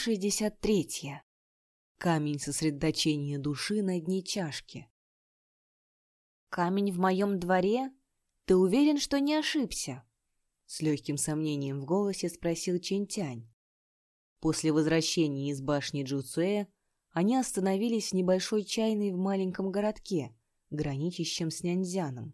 Глава 63. Камень сосредоточения души на дне чашки. «Камень в моем дворе? Ты уверен, что не ошибся?» С легким сомнением в голосе спросил Чентянь. После возвращения из башни Джуцуэ они остановились в небольшой чайной в маленьком городке, граничащем с Няньзяном.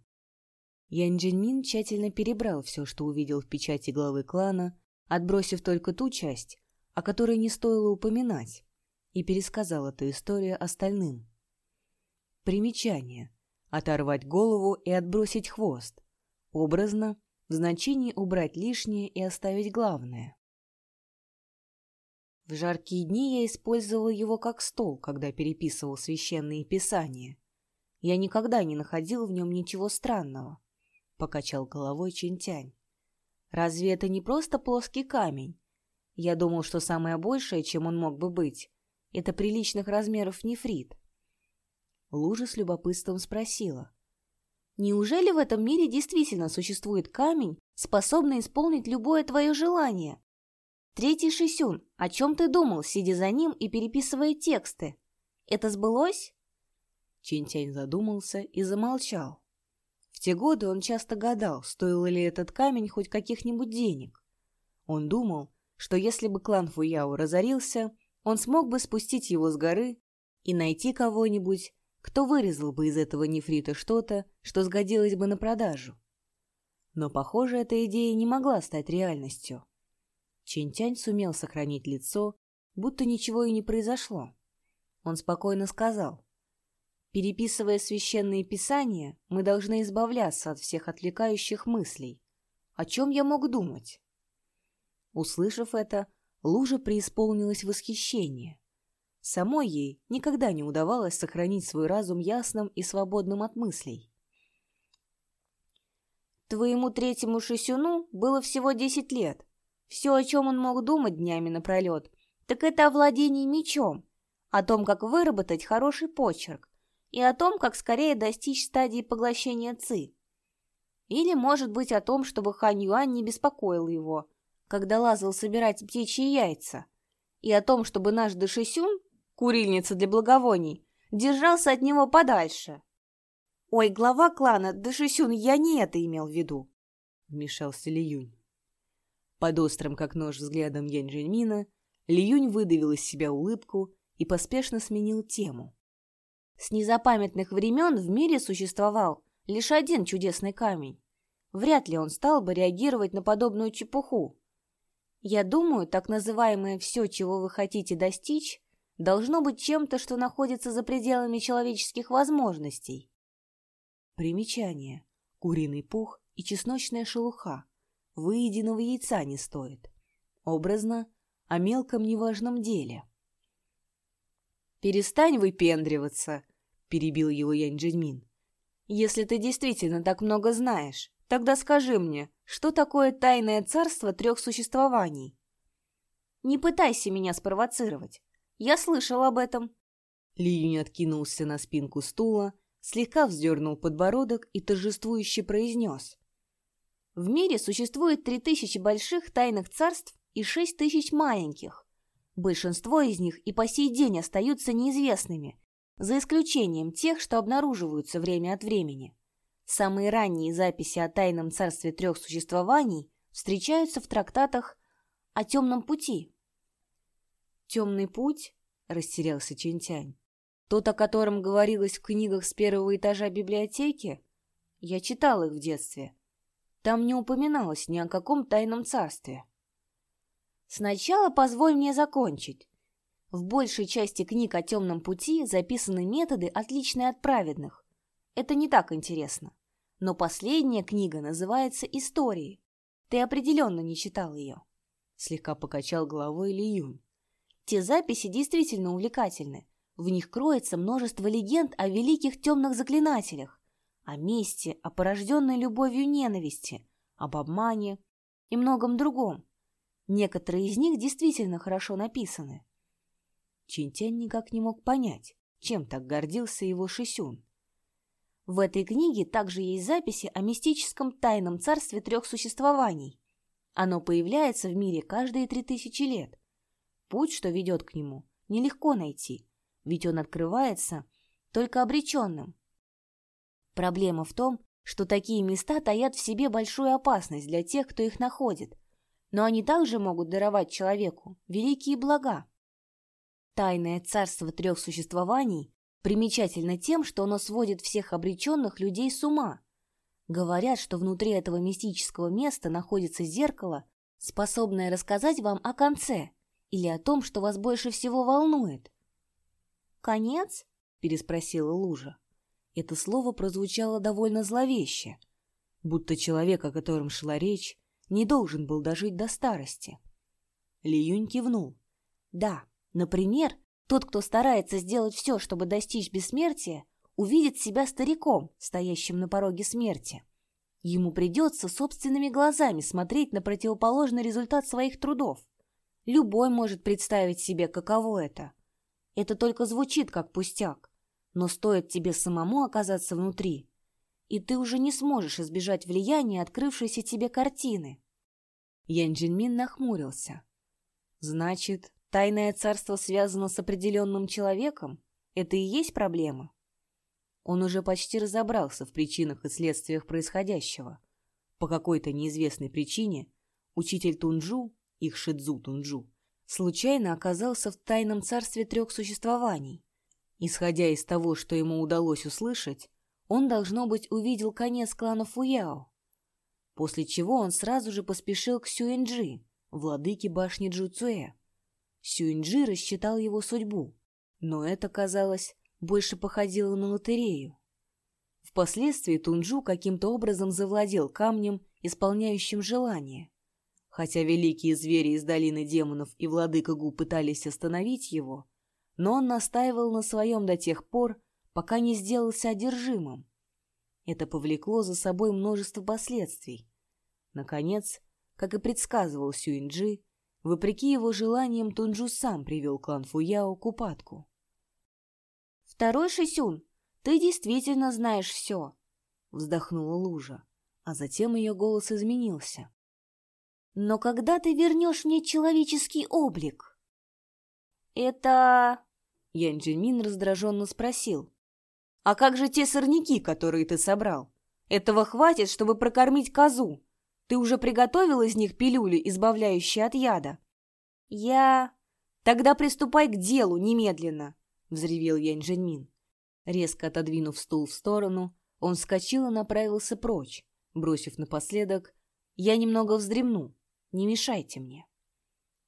Ян Джинмин тщательно перебрал все, что увидел в печати главы клана, отбросив только ту часть, о которой не стоило упоминать, и пересказал эту историю остальным. Примечание. Оторвать голову и отбросить хвост. Образно, в значении убрать лишнее и оставить главное. В жаркие дни я использовал его как стол, когда переписывал священные писания. Я никогда не находил в нем ничего странного, — покачал головой Чинтянь. Разве это не просто плоский камень, я думал, что самое большее, чем он мог бы быть, это приличных размеров нефрит. Лужа с любопытством спросила. «Неужели в этом мире действительно существует камень, способный исполнить любое твое желание?» «Третий Шисюн, о чем ты думал, сидя за ним и переписывая тексты? Это сбылось?» Чинтянь задумался и замолчал. В те годы он часто гадал, стоил ли этот камень хоть каких-нибудь денег. Он думал, что если бы клан Фуяо разорился, он смог бы спустить его с горы и найти кого-нибудь, кто вырезал бы из этого нефрита что-то, что сгодилось бы на продажу. Но, похоже, эта идея не могла стать реальностью. Чинтянь сумел сохранить лицо, будто ничего и не произошло. Он спокойно сказал, «Переписывая священные писания, мы должны избавляться от всех отвлекающих мыслей. О чем я мог думать?» Услышав это, Лужа преисполнилась восхищение. Самой ей никогда не удавалось сохранить свой разум ясным и свободным от мыслей. Твоему третьему шисюну было всего десять лет. Все, о чем он мог думать днями напролет, так это о владении мечом, о том, как выработать хороший почерк, и о том, как скорее достичь стадии поглощения ци. Или, может быть, о том, чтобы Хань Юань не беспокоил его, когда лазал собирать птичьи яйца, и о том, чтобы наш Дашисюн, курильница для благовоний, держался от него подальше. «Ой, глава клана Дашисюн, я не это имел в виду», — вмешался Лиюнь. Под острым, как нож, взглядом Янь Жэньмина, Лиюнь выдавил из себя улыбку и поспешно сменил тему. С незапамятных времен в мире существовал лишь один чудесный камень. Вряд ли он стал бы реагировать на подобную чепуху. Я думаю, так называемое «все, чего вы хотите достичь», должно быть чем-то, что находится за пределами человеческих возможностей. Примечание. Куриный пух и чесночная шелуха. Выеденного яйца не стоит. Образно, о мелком неважном деле. «Перестань выпендриваться», — перебил его Янь Джиньмин. «Если ты действительно так много знаешь, Тогда скажи мне, что такое тайное царство трех существований? Не пытайся меня спровоцировать. Я слышал об этом. Лиюнь откинулся на спинку стула, слегка вздернул подбородок и торжествующе произнес. В мире существует три тысячи больших тайных царств и шесть тысяч маленьких. Большинство из них и по сей день остаются неизвестными, за исключением тех, что обнаруживаются время от времени. Самые ранние записи о тайном царстве трех существований встречаются в трактатах о темном пути. «Темный путь?» — растерялся Чинтянь. «Тот, о котором говорилось в книгах с первого этажа библиотеки? Я читал их в детстве. Там не упоминалось ни о каком тайном царстве». «Сначала позволь мне закончить. В большей части книг о темном пути записаны методы, отличные от праведных. Это не так интересно. Но последняя книга называется «Истории». Ты определенно не читал ее. Слегка покачал головой Ли Те записи действительно увлекательны. В них кроется множество легенд о великих темных заклинателях, о мести, о порожденной любовью ненависти, об обмане и многом другом. Некоторые из них действительно хорошо написаны. Чинтянь никак не мог понять, чем так гордился его Шисюн. В этой книге также есть записи о мистическом тайном царстве трех существований. Оно появляется в мире каждые три тысячи лет. Путь, что ведет к нему, нелегко найти, ведь он открывается только обреченным. Проблема в том, что такие места таят в себе большую опасность для тех, кто их находит, но они также могут даровать человеку великие блага. Тайное царство трех существований примечательно тем, что оно сводит всех обреченных людей с ума. Говорят, что внутри этого мистического места находится зеркало, способное рассказать вам о конце или о том, что вас больше всего волнует. «Конец?» – переспросила Лужа. Это слово прозвучало довольно зловеще, будто человек, о котором шла речь, не должен был дожить до старости. Ли Юнь кивнул. Да, например, тот, кто старается сделать все, чтобы достичь бессмертия, увидит себя стариком, стоящим на пороге смерти. Ему придется собственными глазами смотреть на противоположный результат своих трудов. Любой может представить себе, каково это. Это только звучит как пустяк. Но стоит тебе самому оказаться внутри, и ты уже не сможешь избежать влияния открывшейся тебе картины. Ян Джинмин нахмурился. Значит, тайное царство связано с определенным человеком? Это и есть проблема? Он уже почти разобрался в причинах и следствиях происходящего. По какой-то неизвестной причине учитель Тунджу, их Шидзу Тунджу, случайно оказался в тайном царстве трех существований Исходя из того, что ему удалось услышать, он, должно быть, увидел конец клана Фуяо, после чего он сразу же поспешил к Сюэнджи, владыке башни Джуцуэ. Сюэнджи рассчитал его судьбу, но это, казалось, больше походило на лотерею. Впоследствии Тунджу каким-то образом завладел камнем, исполняющим желание. Хотя великие звери из долины демонов и владыка Гу пытались остановить его, но он настаивал на своем до тех пор, пока не сделался одержимым. Это повлекло за собой множество последствий. Наконец, как и предсказывал Сюинджи, вопреки его желаниям Тунджу сам привел клан Фуяо к упадку. «Второй Шисюн, ты действительно знаешь все!» — вздохнула Лужа, а затем ее голос изменился. «Но когда ты вернешь мне человеческий облик?» «Это...» Ян Джинмин раздраженно спросил. «А как же те сорняки, которые ты собрал? Этого хватит, чтобы прокормить козу. Ты уже приготовил из них пилюли, избавляющие от яда?» «Я...» «Тогда приступай к делу немедленно!» — взревел Ян Джинмин. Резко отодвинув стул в сторону, он вскочил и направился прочь, бросив напоследок «Я немного вздремну, не мешайте мне».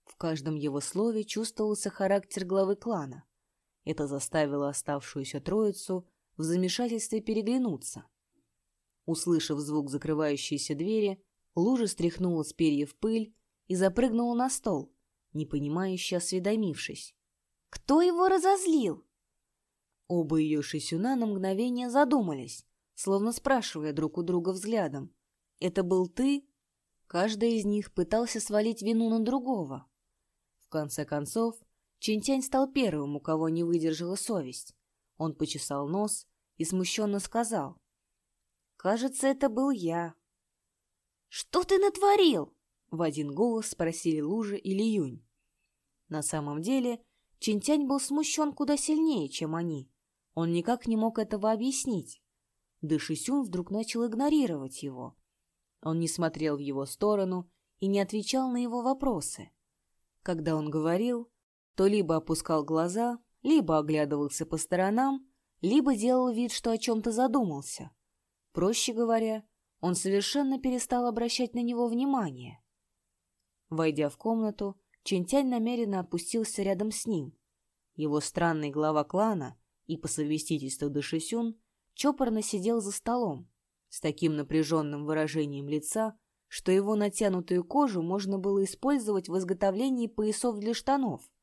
В каждом его слове чувствовался характер главы клана. Это заставило оставшуюся троицу в замешательстве переглянуться. Услышав звук закрывающейся двери, лужа стряхнула с перьев пыль и запрыгнула на стол, непонимающе осведомившись. «Кто его разозлил?» Оба ее шисюна на мгновение задумались, словно спрашивая друг у друга взглядом. «Это был ты?» Каждый из них пытался свалить вину на другого. В конце концов, Чинтянь стал первым, у кого не выдержала совесть. Он почесал нос и смущенно сказал. «Кажется, это был я». «Что ты натворил?» — в один голос спросили Лужа или Юнь. На самом деле, Чинтянь был смущен куда сильнее, чем они. Он никак не мог этого объяснить. Дышисюн вдруг начал игнорировать его. Он не смотрел в его сторону и не отвечал на его вопросы. Когда он говорил, то либо опускал глаза, либо оглядывался по сторонам, либо делал вид, что о чем-то задумался. Проще говоря, он совершенно перестал обращать на него внимание. Войдя в комнату, Чентянь намеренно опустился рядом с ним. Его странный глава клана и по совместительству Дашисюн чопорно сидел за столом с таким напряженным выражением лица, что его натянутую кожу можно было использовать в изготовлении поясов для штанов —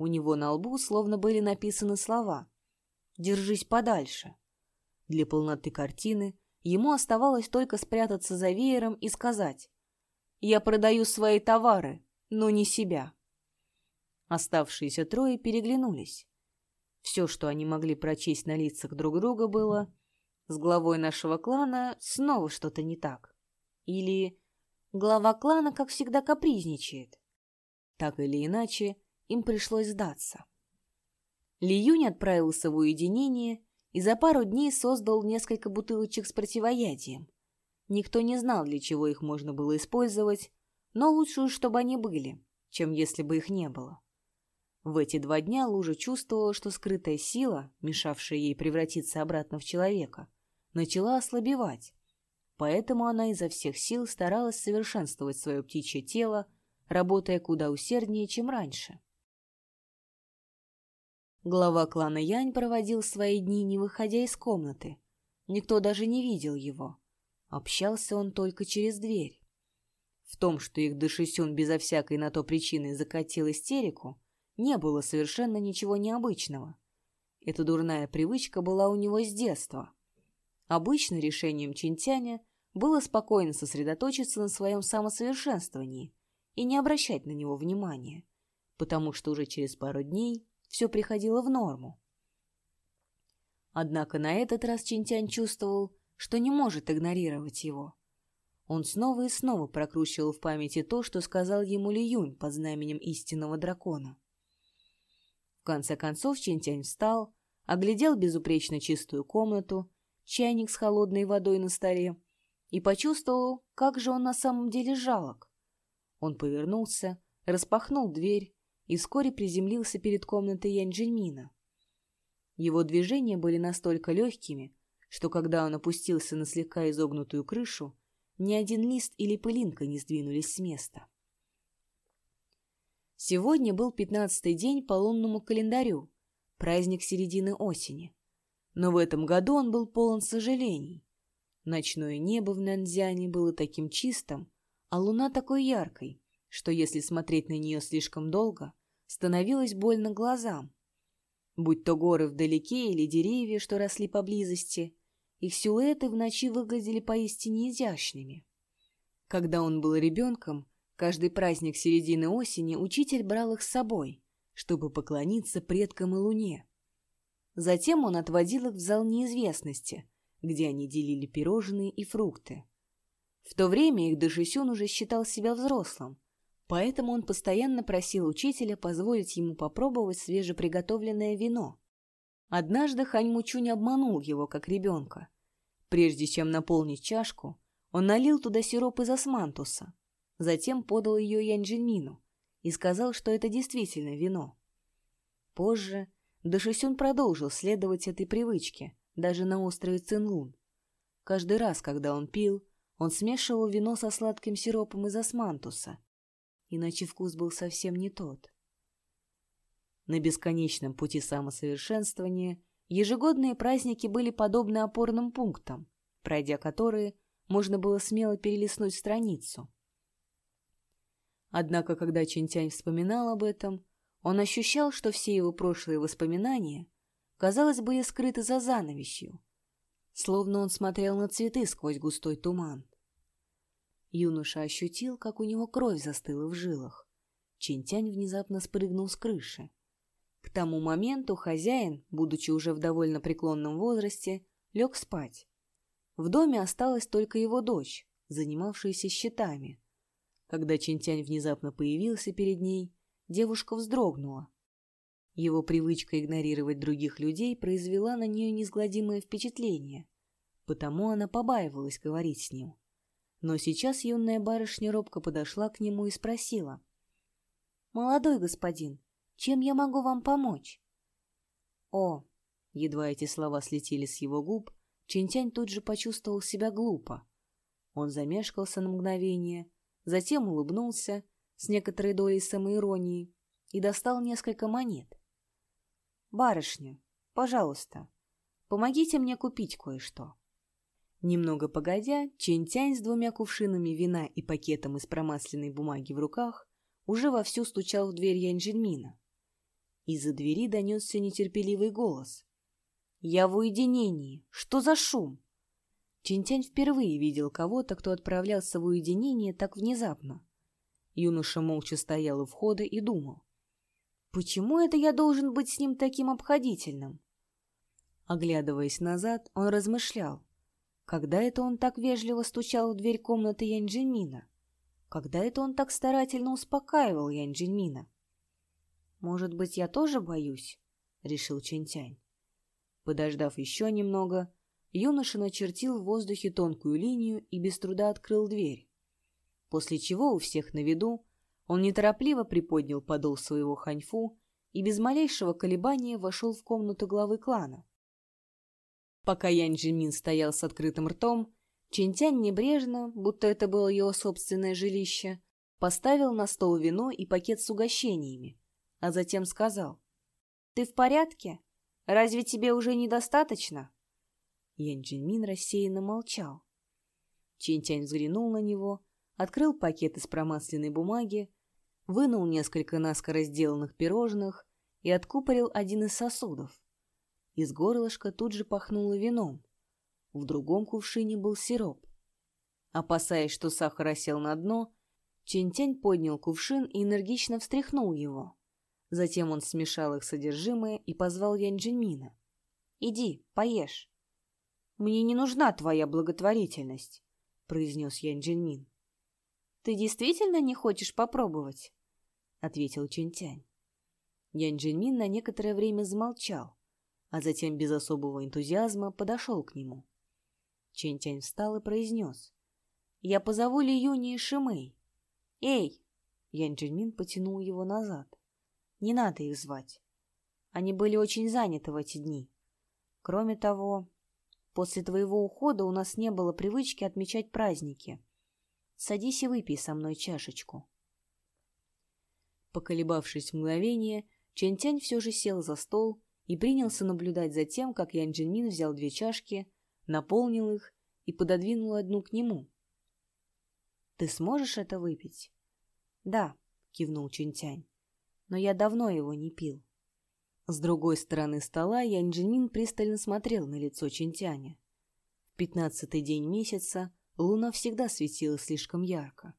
у него на лбу словно были написаны слова «Держись подальше». Для полноты картины ему оставалось только спрятаться за веером и сказать «Я продаю свои товары, но не себя». Оставшиеся трое переглянулись. Все, что они могли прочесть на лицах друг друга, было «С главой нашего клана снова что-то не так». Или «Глава клана, как всегда, капризничает». Так или иначе, им пришлось сдаться. Ли Юнь отправился в уединение и за пару дней создал несколько бутылочек с противоядием. Никто не знал, для чего их можно было использовать, но лучше уж, чтобы они были, чем если бы их не было. В эти два дня Лужа чувствовала, что скрытая сила, мешавшая ей превратиться обратно в человека, начала ослабевать. Поэтому она изо всех сил старалась совершенствовать свое птичье тело, работая куда усерднее, чем раньше. Глава клана Янь проводил свои дни, не выходя из комнаты. Никто даже не видел его. Общался он только через дверь. В том, что их Дашисюн безо всякой на то причины закатил истерику, не было совершенно ничего необычного. Эта дурная привычка была у него с детства. Обычно решением Чинтяня было спокойно сосредоточиться на своем самосовершенствовании и не обращать на него внимания, потому что уже через пару дней все приходило в норму. Однако на этот раз Чинтянь чувствовал, что не может игнорировать его. Он снова и снова прокручивал в памяти то, что сказал ему Ли Юнь под знаменем истинного дракона. В конце концов Чинтянь встал, оглядел безупречно чистую комнату, чайник с холодной водой на столе и почувствовал, как же он на самом деле жалок. Он повернулся, распахнул дверь и вскоре приземлился перед комнатой Янь-Джиньмина. Его движения были настолько легкими, что когда он опустился на слегка изогнутую крышу, ни один лист или пылинка не сдвинулись с места. Сегодня был пятнадцатый день по лунному календарю, праздник середины осени. Но в этом году он был полон сожалений. Ночное небо в Нанзяне было таким чистым, а луна такой яркой, что если смотреть на нее слишком долго, становилось больно глазам. Будь то горы вдалеке или деревья, что росли поблизости, их силуэты в ночи выглядели поистине изящными. Когда он был ребенком, каждый праздник середины осени учитель брал их с собой, чтобы поклониться предкам и луне. Затем он отводил их в зал неизвестности, где они делили пирожные и фрукты. В то время их Дашисюн уже считал себя взрослым, Поэтому он постоянно просил учителя позволить ему попробовать свежеприготовленное вино. Однажды Хань Мучунь обманул его, как ребенка. Прежде чем наполнить чашку, он налил туда сироп из османтуса, затем подал ее Янджинмину и сказал, что это действительно вино. Позже Дашисюн продолжил следовать этой привычке, даже на острове Цинлун. Каждый раз, когда он пил, он смешивал вино со сладким сиропом из османтуса иначе вкус был совсем не тот. На бесконечном пути самосовершенствования ежегодные праздники были подобны опорным пунктам, пройдя которые можно было смело перелистнуть страницу. Однако, когда Чинтянь вспоминал об этом, он ощущал, что все его прошлые воспоминания, казалось, были скрыты за занавесью, словно он смотрел на цветы сквозь густой туман. Юноша ощутил, как у него кровь застыла в жилах. Чинтянь внезапно спрыгнул с крыши. К тому моменту хозяин, будучи уже в довольно преклонном возрасте, лег спать. В доме осталась только его дочь, занимавшаяся счетами. Когда Чинтянь внезапно появился перед ней, девушка вздрогнула. Его привычка игнорировать других людей произвела на нее неизгладимое впечатление, потому она побаивалась говорить с ним. Но сейчас юная барышня робко подошла к нему и спросила. «Молодой господин, чем я могу вам помочь?» «О!» Едва эти слова слетели с его губ, Чинтянь тут же почувствовал себя глупо. Он замешкался на мгновение, затем улыбнулся с некоторой долей самоиронии и достал несколько монет. «Барышня, пожалуйста, помогите мне купить кое-что». Немного погодя, Чентянь с двумя кувшинами вина и пакетом из промасленной бумаги в руках уже вовсю стучал в дверь Яньжинмина. Из-за двери донесся нетерпеливый голос. «Я в уединении! Что за шум?» Чинтянь впервые видел кого-то, кто отправлялся в уединение так внезапно. Юноша молча стоял у входа и думал. «Почему это я должен быть с ним таким обходительным?» Оглядываясь назад, он размышлял. Когда это он так вежливо стучал в дверь комнаты Янджимина? Когда это он так старательно успокаивал Янь Джиньмина? «Может быть, я тоже боюсь?» — решил Чэнь-Тянь. Подождав еще немного, юноша начертил в воздухе тонкую линию и без труда открыл дверь. После чего у всех на виду он неторопливо приподнял подол своего ханьфу и без малейшего колебания вошел в комнату главы клана. Пока Янь Джимин стоял с открытым ртом, Чинтянь небрежно, будто это было его собственное жилище, поставил на стол вино и пакет с угощениями, а затем сказал. «Ты в порядке? Разве тебе уже недостаточно?» Ян Джинмин рассеянно молчал. Чинтянь взглянул на него, открыл пакет из промасленной бумаги, вынул несколько наскоро сделанных пирожных и откупорил один из сосудов. Из горлышка тут же пахнуло вином. В другом кувшине был сироп. Опасаясь, что сахар осел на дно, Чинтянь поднял кувшин и энергично встряхнул его. Затем он смешал их содержимое и позвал Янь Джинмина. «Иди, поешь». «Мне не нужна твоя благотворительность», — произнес Янь Джинмин. «Ты действительно не хочешь попробовать?» — ответил Чинтянь. Янь Джинмин на некоторое время замолчал, а затем без особого энтузиазма подошел к нему. Чинтянь встал и произнес. «Я позову Ли Юни и Шимэй». «Эй!» Янь Джинмин потянул его назад. Не надо их звать. Они были очень заняты в эти дни. Кроме того, после твоего ухода у нас не было привычки отмечать праздники. Садись и выпей со мной чашечку. Поколебавшись мгновение, Чэнь-Тянь все же сел за стол и принялся наблюдать за тем, как Ян Джинмин взял две чашки, наполнил их и пододвинул одну к нему. «Ты сможешь это выпить?» «Да», — кивнул Чэнь-Тянь но я давно его не пил. С другой стороны стола Янь Джинмин пристально смотрел на лицо Чинтяня. В пятнадцатый день месяца луна всегда светила слишком ярко.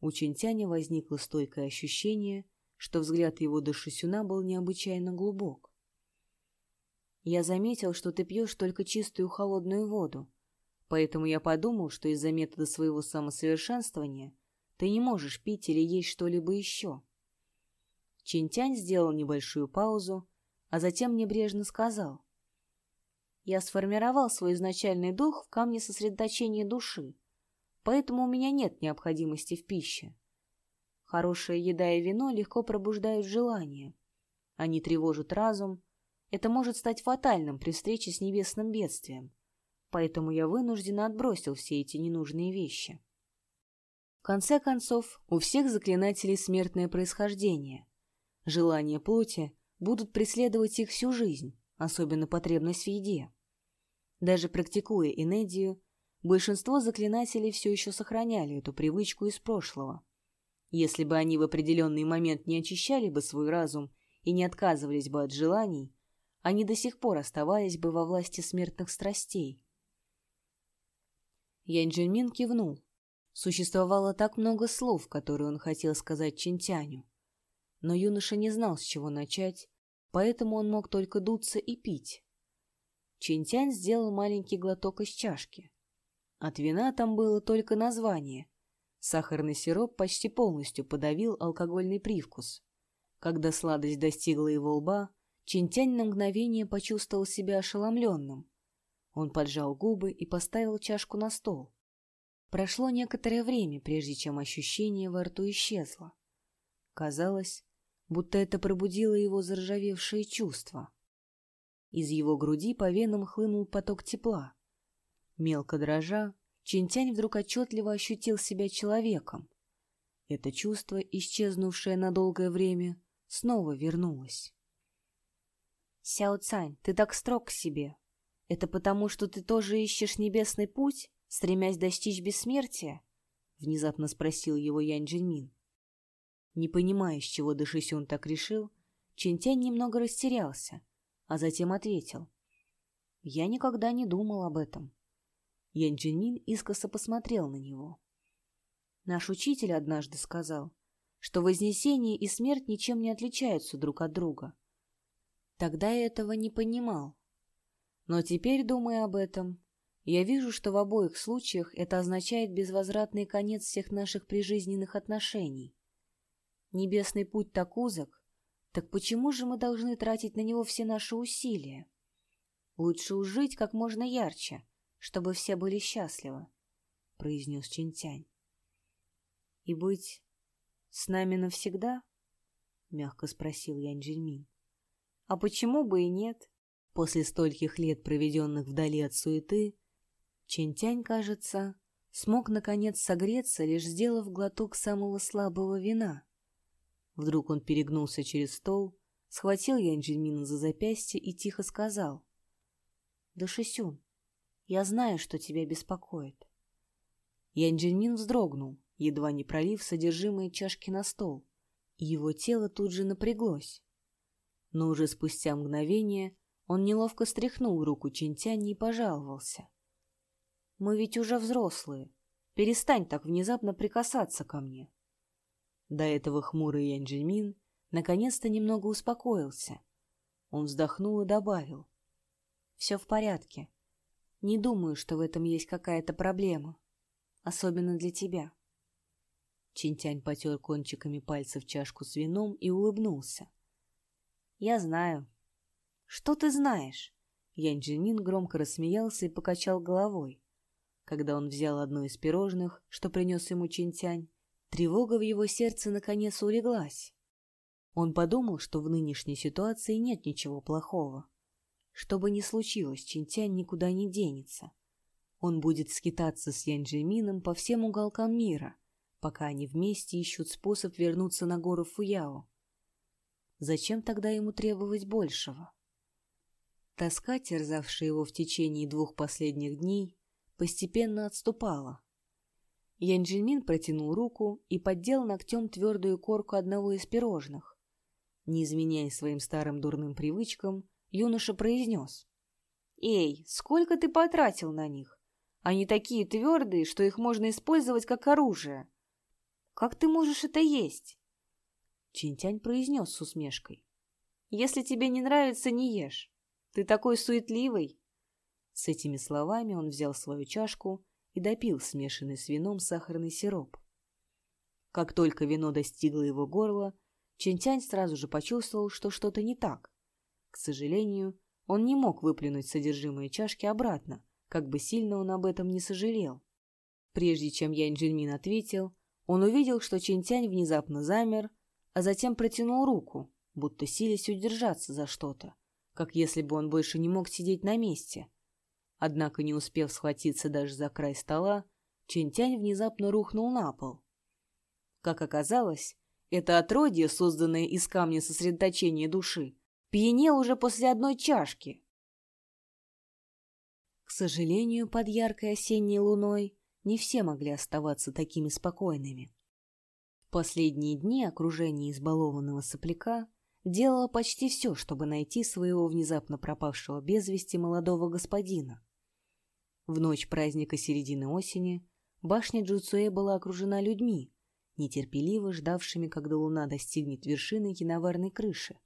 У Чинтяня возникло стойкое ощущение, что взгляд его до Шисюна был необычайно глубок. «Я заметил, что ты пьешь только чистую холодную воду, поэтому я подумал, что из-за метода своего самосовершенствования ты не можешь пить или есть что-либо еще». Чинтянь сделал небольшую паузу, а затем небрежно сказал. «Я сформировал свой изначальный дух в камне сосредоточения души, поэтому у меня нет необходимости в пище. Хорошая еда и вино легко пробуждают желание. Они тревожат разум. Это может стать фатальным при встрече с небесным бедствием, поэтому я вынужденно отбросил все эти ненужные вещи». В конце концов, у всех заклинателей смертное происхождение – Желания плоти будут преследовать их всю жизнь, особенно потребность в еде. Даже практикуя инедию, большинство заклинателей все еще сохраняли эту привычку из прошлого. Если бы они в определенный момент не очищали бы свой разум и не отказывались бы от желаний, они до сих пор оставались бы во власти смертных страстей. Янь Джинмин кивнул. Существовало так много слов, которые он хотел сказать Чинтяню но юноша не знал, с чего начать, поэтому он мог только дуться и пить. Чинтянь сделал маленький глоток из чашки. От вина там было только название. Сахарный сироп почти полностью подавил алкогольный привкус. Когда сладость достигла его лба, Чинтянь на мгновение почувствовал себя ошеломленным. Он поджал губы и поставил чашку на стол. Прошло некоторое время, прежде чем ощущение во рту исчезло. Казалось, будто это пробудило его заржавевшие чувства. Из его груди по венам хлынул поток тепла. Мелко дрожа, Чинтянь вдруг отчетливо ощутил себя человеком. Это чувство, исчезнувшее на долгое время, снова вернулось. «Сяо Цань, ты так строг к себе. Это потому, что ты тоже ищешь небесный путь, стремясь достичь бессмертия?» — внезапно спросил его Янь Джинмин. Не понимая, с чего Дашисюн так решил, Чинтянь немного растерялся, а затем ответил. «Я никогда не думал об этом». Ян Джинмин искоса посмотрел на него. Наш учитель однажды сказал, что Вознесение и смерть ничем не отличаются друг от друга. Тогда я этого не понимал. Но теперь, думая об этом, Я вижу, что в обоих случаях это означает безвозвратный конец всех наших прижизненных отношений. Небесный путь так узок, так почему же мы должны тратить на него все наши усилия? Лучше уж жить как можно ярче, чтобы все были счастливы, — произнес Чинтянь. — И быть с нами навсегда? — мягко спросил Янь Джельмин. — А почему бы и нет? После стольких лет, проведенных вдали от суеты, Чинтянь, кажется, смог наконец согреться, лишь сделав глоток самого слабого вина. Вдруг он перегнулся через стол, схватил Янджельмина за запястье и тихо сказал. — Да, Шисюн, я знаю, что тебя беспокоит. Янджельмин вздрогнул, едва не пролив содержимое чашки на стол, и его тело тут же напряглось. Но уже спустя мгновение он неловко стряхнул руку Чинтяни и пожаловался. Мы ведь уже взрослые. Перестань так внезапно прикасаться ко мне. До этого хмурый Янджельмин наконец-то немного успокоился. Он вздохнул и добавил. Все в порядке. Не думаю, что в этом есть какая-то проблема. Особенно для тебя. Чинтянь потер кончиками пальцев чашку с вином и улыбнулся. «Я знаю». «Что ты знаешь?» Янь Джимин громко рассмеялся и покачал головой. Когда он взял одно из пирожных, что принес ему Чинтянь, тревога в его сердце наконец улеглась. Он подумал, что в нынешней ситуации нет ничего плохого. Что бы ни случилось, Чинтянь никуда не денется. Он будет скитаться с Янджимином по всем уголкам мира, пока они вместе ищут способ вернуться на гору Фуяо. Зачем тогда ему требовать большего? Тоска, терзавшая его в течение двух последних дней, постепенно отступала. Янджельмин протянул руку и поддел ногтем твердую корку одного из пирожных. Не изменяя своим старым дурным привычкам, юноша произнес. «Эй, сколько ты потратил на них? Они такие твердые, что их можно использовать как оружие. Как ты можешь это есть?» Чинтянь произнес с усмешкой. «Если тебе не нравится, не ешь. Ты такой суетливый. С этими словами он взял свою чашку и допил смешанный с вином сахарный сироп. Как только вино достигло его горла, Чентянь сразу же почувствовал, что что-то не так. К сожалению, он не мог выплюнуть содержимое чашки обратно, как бы сильно он об этом не сожалел. Прежде чем Янь Джинмин ответил, он увидел, что Чентянь внезапно замер, а затем протянул руку, будто силясь удержаться за что-то, как если бы он больше не мог сидеть на месте — Однако, не успев схватиться даже за край стола, Чентянь внезапно рухнул на пол. Как оказалось, это отродье, созданное из камня сосредоточения души, пьянел уже после одной чашки. К сожалению, под яркой осенней луной не все могли оставаться такими спокойными. Последние дни окружение избалованного сопляка делало почти все, чтобы найти своего внезапно пропавшего без вести молодого господина. В ночь праздника середины осени башня Джуцуэ была окружена людьми, нетерпеливо ждавшими, когда луна достигнет вершины киноварной крыши.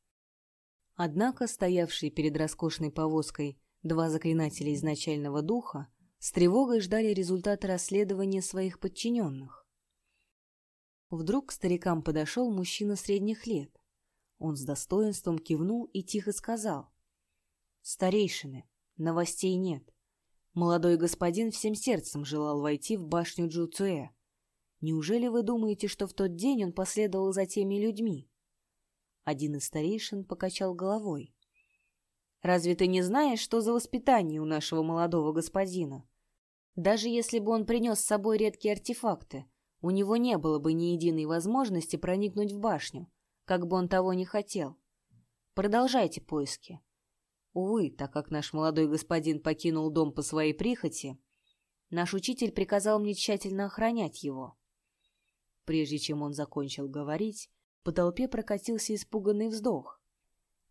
Однако стоявшие перед роскошной повозкой два заклинателя изначального духа с тревогой ждали результата расследования своих подчиненных. Вдруг к старикам подошел мужчина средних лет. Он с достоинством кивнул и тихо сказал. «Старейшины, новостей нет. Молодой господин всем сердцем желал войти в башню Джуцуэ. Неужели вы думаете, что в тот день он последовал за теми людьми? Один из старейшин покачал головой. Разве ты не знаешь, что за воспитание у нашего молодого господина? Даже если бы он принес с собой редкие артефакты, у него не было бы ни единой возможности проникнуть в башню, как бы он того не хотел. Продолжайте поиски. Увы, так как наш молодой господин покинул дом по своей прихоти, наш учитель приказал мне тщательно охранять его. Прежде чем он закончил говорить, по толпе прокатился испуганный вздох.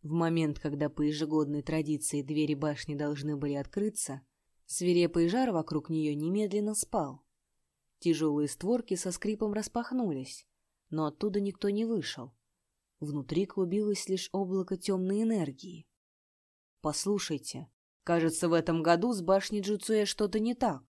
В момент, когда по ежегодной традиции двери башни должны были открыться, свирепый жар вокруг нее немедленно спал. Тяжелые створки со скрипом распахнулись, но оттуда никто не вышел. Внутри клубилось лишь облако темной энергии. «Послушайте, Кажется, в этом году с башней Джуцуэ что-то не так.